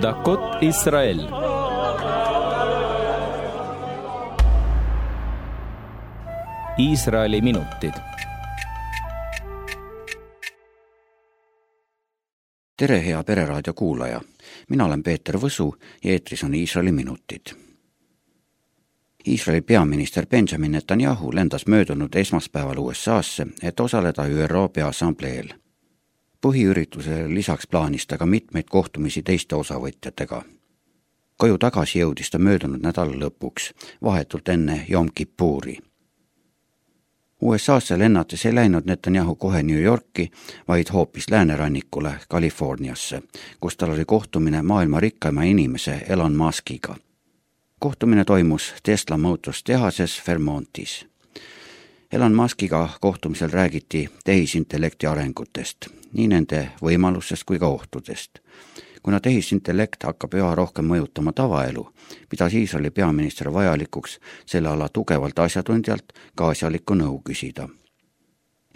דקות ישראל Iisraeli minutid. tere, hea Pereraadio kuulaja, mina olen Peeter Võsu ja eetris on Iisraeli minutid. Iisraeli peaminister Benjamin Netanyahu lendas möödunud esmaspäeval USA-sse, et osaleda ÜRO Peaassambleel. põhiüritusele lisaks plaanis ta ka mitmeid kohtumisi teiste osavõtjatega. koju tagasi jõudis ta möödunud nädala lõpuks, vahetult enne Yom Kippuri USA-sse lennates ei läinud Netanyahu kohe New Yorki, vaid hoopis läänerannikule Californiasse, kus tal oli kohtumine maailma rikkaima inimese Elon Muskiga. kohtumine toimus Tesla Motors tehases Vermontis. Elon Muskiga kohtumisel räägiti tehisintellekti arengutest, nii nende võimalustest kui ka ohtudest kuna tehisintellekt hakkab üha rohkem mõjutama tavaelu, pidas Iisraeli peaminister vajalikuks selle ala tugevalt asjatundjalt ka asjalikku nõu küsida.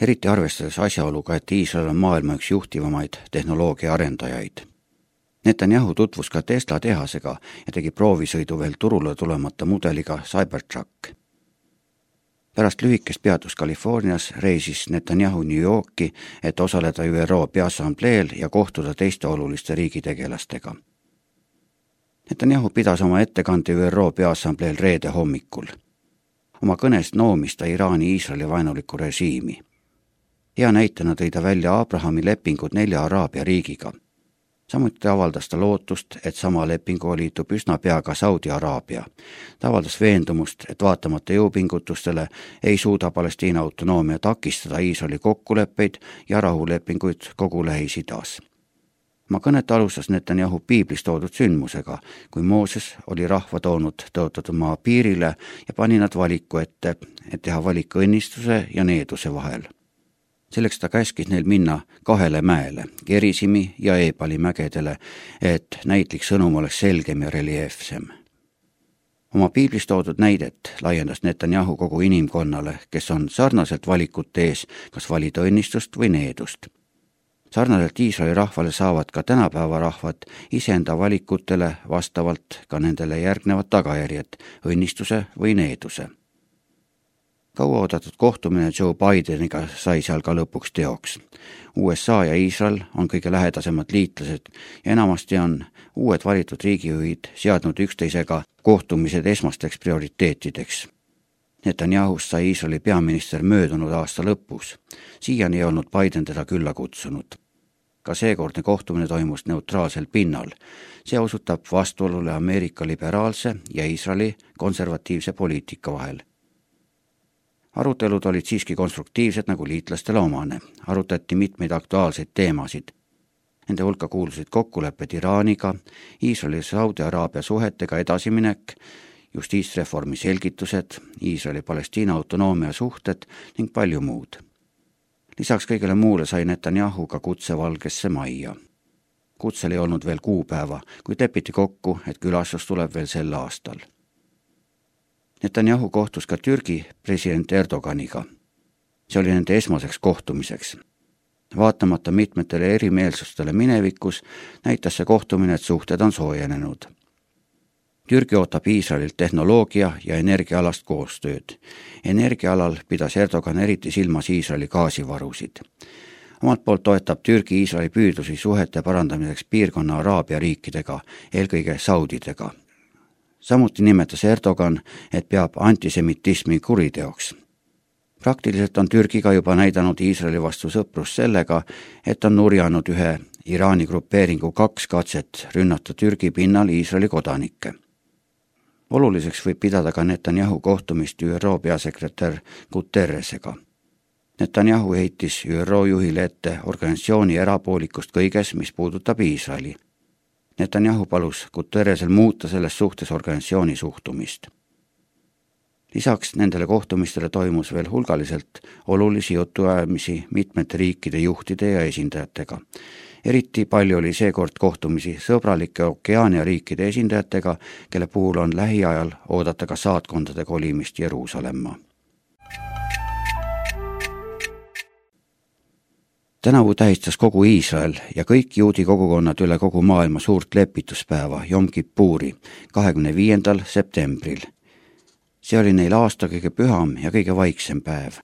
eriti arvestades asjaoluga, et Iisrael on maailma üks juhtivamaid tehnoloogia arendajaid. Netanyahu tutvus ka Tesla tehasega ja tegi proovisõidu veel turule tulemata mudeliga Cybertruck pärast lühikest peatust Californias reisis Netanyahu New Yorki, et osaleda ÜRO Peaassambleel ja kohtuda teiste oluliste riigitegelastega. Netanyahu pidas oma ettekande ÜRO Peaassambleel reede hommikul. oma kõnes noomis ta Iraani-Iisraeli vaenulikku režiimi. hea näitena tõi ta välja Abrahami lepingud nelja Araabia riigiga samuti avaldas ta lootust, et sama lepinguga liitub üsna pea ka Saudi Araabia. ta avaldas veendumust, et vaatamata jõupingutustele ei suuda Palestiina autonoomia takistada Iisraeli kokkuleppeid ja rahulepinguid kogu Lähis-Idas oma kõnet alustas Netanyahu piiblis toodud sündmusega, kui Mooses oli rahva toonud tõotatud maa piirile ja pani nad valiku ette, et teha valik õnnistuse ja needuse vahel selleks ta käskis neil minna kahele mäele, Gerisimi ja Eebali mägedele, et näitlik sõnum oleks selgem ja reljeefsem. oma piiblis toodud näidet laiendas Netanyahu kogu inimkonnale, kes on sarnaselt valikute ees, kas valida õnnistust või needust. sarnaselt Iisraeli rahvale saavad ka tänapäeva rahvad iseenda valikutele vastavalt ka nendele järgnevad tagajärjed, õnnistuse või needuse kauaoodatud kohtumine Joe Bideniga sai seal ka lõpuks teoks. USA ja Iisrael on kõige lähedasemad liitlased ja enamasti on uued valitud riigijuhid seadnud üksteisega kohtumised esmasteks prioriteetideks. Netanyahust sai Iisraeli peaminister möödunud aasta lõpus. siiani ei olnud Biden teda külla kutsunud. ka seekordne kohtumine toimus neutraalsel pinnal. see osutab vastuolule Ameerika liberaalse ja Iisraeli konservatiivse poliitika vahel arutelud olid siiski konstruktiivsed, nagu liitlastele omane. arutati mitmeid aktuaalseid teemasid. Nende hulka kuulusid kokkulepped Iraaniga, Iisraeli ja Saudi Araabia suhetega edasiminek, justiitsreformi selgitused, Iisraeli-Palestiina autonoomia suhted ning palju muud. lisaks kõigele muule sai Netanyahu ka kutse Valgesse Majja. kutsel ei olnud veel kuupäeva, kuid lepiti kokku, et külastus tuleb veel sel aastal Netanyahu kohtus ka Türgi president Erdoganiga. see oli nende esmaseks kohtumiseks. vaatamata mitmetele erimeelsustele minevikus, näitas see kohtumine, et suhted on soojenenud. Türgi ootab Iisraelilt tehnoloogia ja energiaalast koostööd. energiaalal pidas Erdogan eriti silmas Iisraeli gaasivarusid omalt poolt toetab Türgi Iisraeli püüdlusi suhete parandamiseks piirkonna Araabia riikidega, eelkõige Saudidega samuti nimetas Erdogan, et peab antisemitismi kuriteoks. praktiliselt on Türgi ka juba näidanud Iisraeli vastu sõprust sellega, et on nurjanud ühe Iraani grupeeringu kaks katset rünnata Türgi pinnal Iisraeli kodanikke. oluliseks võib pidada ka Netanyahu kohtumist ÜRO peasekretär Guterresega. Netanyahu heitis ÜRO juhile ette organisatsiooni erapoolikust kõiges, mis puudutab Iisraeli Netanyahu palus Guterresel muuta selles suhtes organisatsiooni suhtumist. lisaks nendele kohtumistele toimus veel hulgaliselt olulisi jutuajamisi mitmete riikide juhtide ja esindajatega. eriti palju oli seekord kohtumisi sõbralike Okeaania riikide esindajatega, kelle puhul on lähiajal oodata ka saatkondade kolimist Jeruusalemma tänavu tähistas kogu Iisrael ja kõik juudi kogukonnad üle kogu maailma suurt lepituspäeva, Jom Kippuri, kahekümne viiendal septembril. see oli neil aasta kõige püham ja kõige vaiksem päev.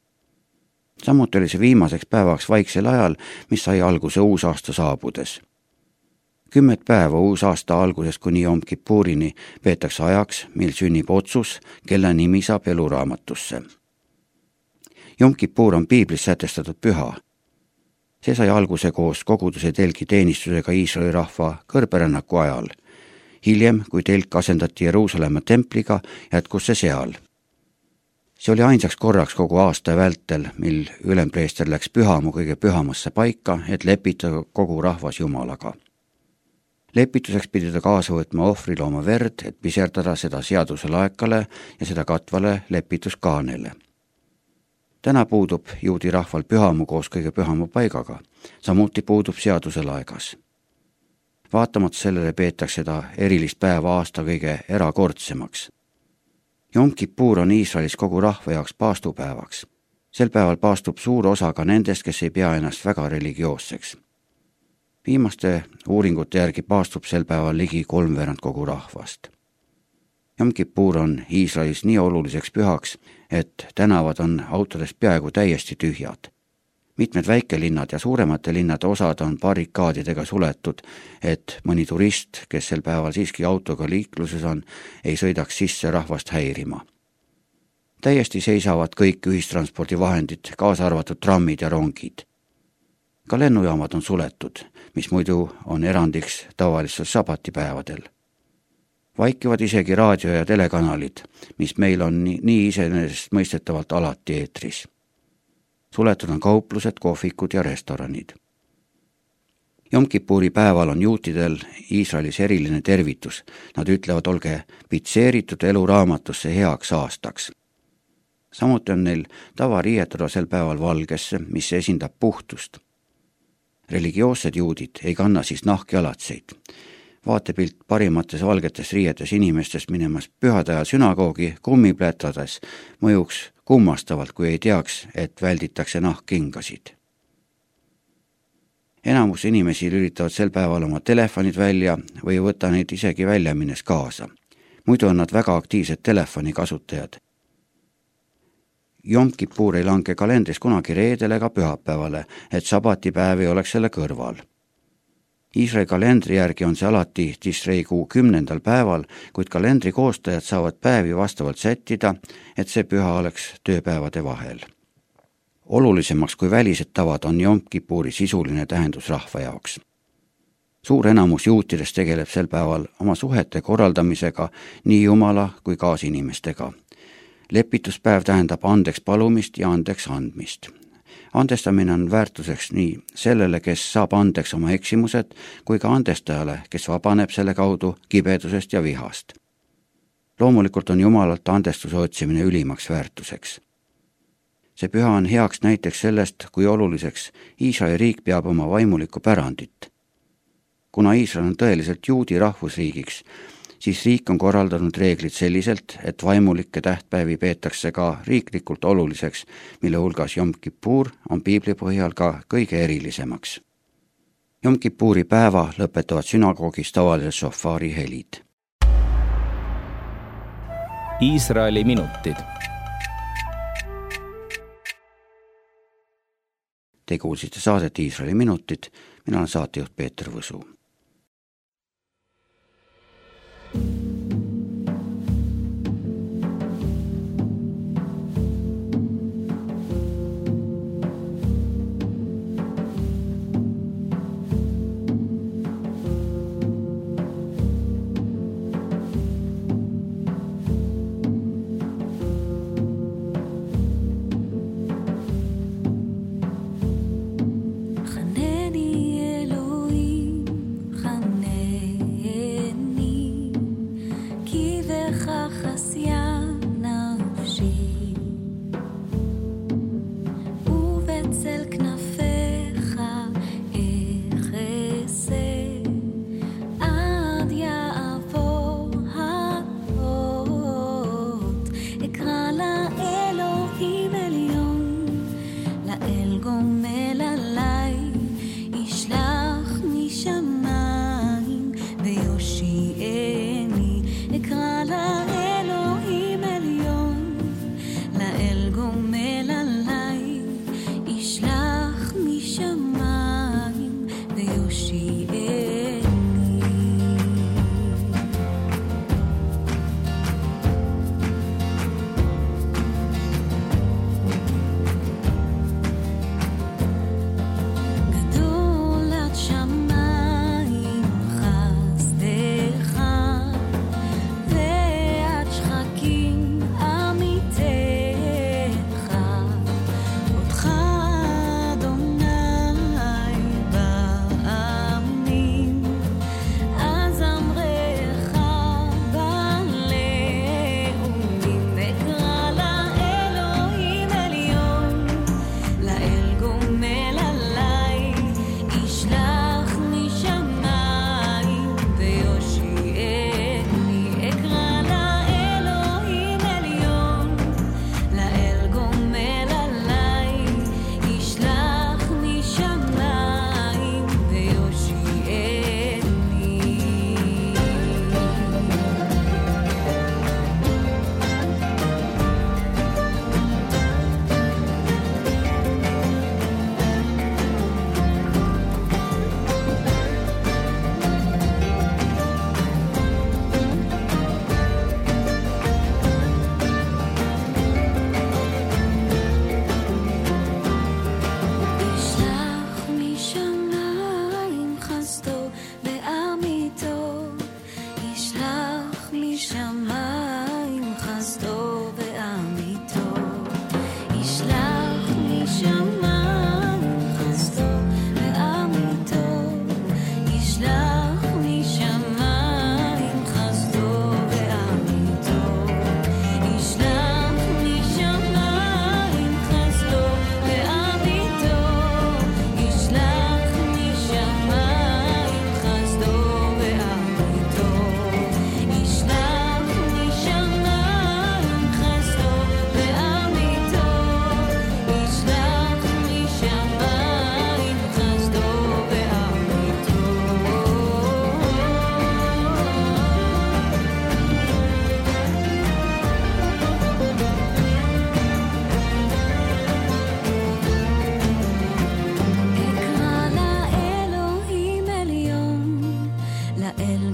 samuti oli see viimaseks päevaks vaiksel ajal, mis sai alguse uusaasta saabudes. kümmet päeva uusaasta algusest kuni Jom Kippurini peetakse ajaks, mil sünnib otsus, kelle nimi saab eluraamatusse. Jom Kippur on piiblis sätestatud püha see sai alguse koos koguduse telgi teenistusega Iisraeli rahva kõrberännaku ajal. hiljem, kui telk asendati Jeruusalemma templiga, jätkus see seal. see oli ainsaks korraks kogu aasta vältel, mil ülempreester läks pühamu kõige pühamasse paika, et lepitada kogu rahvas Jumalaga. lepituseks pidi ta kaasa võtma ohvrilooma verd, et piserdada seda seaduse laekale ja seda katvale lepituskaanele täna puudub juudi rahval pühamu koos kõige pühama paigaga, samuti puudub seaduse laegas. vaatamata sellele peetakse seda erilist päeva aasta kõige erakordsemaks. Jom Kippur on Iisraelis kogu rahva jaoks paastupäevaks. sel päeval paastub suur osa ka nendest, kes ei pea ennast väga religioosseks. viimaste uuringute järgi paastub sel päeval ligi kolmveerand kogu rahvast Jom Kippur on Iisraelis nii oluliseks pühaks, et tänavad on autodest peaaegu täiesti tühjad. mitmed väikelinnad ja suuremate linnade osad on barrikaadidega suletud, et mõni turist, kes sel päeval siiski autoga liikluses on, ei sõidaks sisse rahvast häirima. täiesti seisavad kõik ühistranspordivahendid, kaasa arvatud trammid ja rongid. ka lennujaamad on suletud, mis muidu on erandiks tavalistel sabatipäevadel vaikivad isegi raadio- ja telekanalid, mis meil on nii, nii iseenesestmõistetavalt alati eetris. suletud on kauplused, kohvikud ja restoranid. Jom-Kipuri päeval on juutidel Iisraelis eriline tervitus. Nad ütlevad, olge pitseeritud eluraamatusse heaks aastaks. samuti on neil tava riietuda sel päeval valgesse, mis esindab puhtust. religioossed juudid ei kanna siis nahkjalatseid vaatepilt parimates valgetes riietes inimestest minemas pühade ajal sünagoogi kummiplätades mõjuks kummastavalt, kui ei teaks, et välditakse nahkkingasid. enamus inimesi lülitavad sel päeval oma telefonid välja või ei võta neid isegi välja minnes kaasa. muidu on nad väga aktiivsed telefonikasutajad. Jom Kippur ei lange kalendris kunagi reedele ega pühapäevale, et sabatipäev ei oleks selle kõrval Iisraeli kalendri järgi on see alati Tisrei kuu kümnendal päeval, kuid kalendri koostajad saavad päevi vastavalt sättida, et see püha oleks tööpäevade vahel. olulisemaks kui välised tavad on Jom Kipuri sisuline tähendus rahva jaoks. suur enamus juutidest tegeleb sel päeval oma suhete korraldamisega nii Jumala kui kaasinimestega. lepituspäev tähendab andeks palumist ja andeks andmist andestamine on väärtuseks nii sellele, kes saab andeks oma eksimused, kui ka andestajale, kes vabaneb selle kaudu kibedusest ja vihast. loomulikult on Jumalalt andestuse otsimine ülimaks väärtuseks. see püha on heaks näiteks sellest, kui oluliseks Iisraeli riik peab oma vaimulikku pärandit. kuna Iisrael on tõeliselt juudi rahvusriigiks, siis riik on korraldanud reeglid selliselt, et vaimulikke tähtpäevi peetakse ka riiklikult oluliseks, mille hulgas Jom Kippur on piibli põhjal ka kõige erilisemaks. Jom Kippuri päeva lõpetavad sünagoogis tavaliselt šofari helid. Iisraeli minutid Te kuulsite saadet Iisraeli minutid, mina olen saatejuht Peeter Võsu el Knast.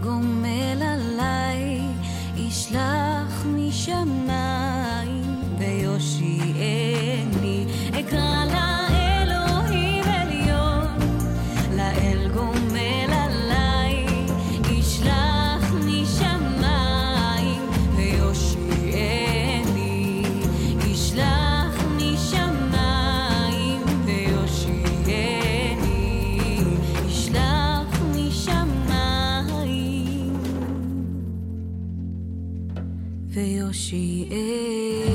גומל עליי, ישלח משמיים ויושיעני, אקרא לה 教え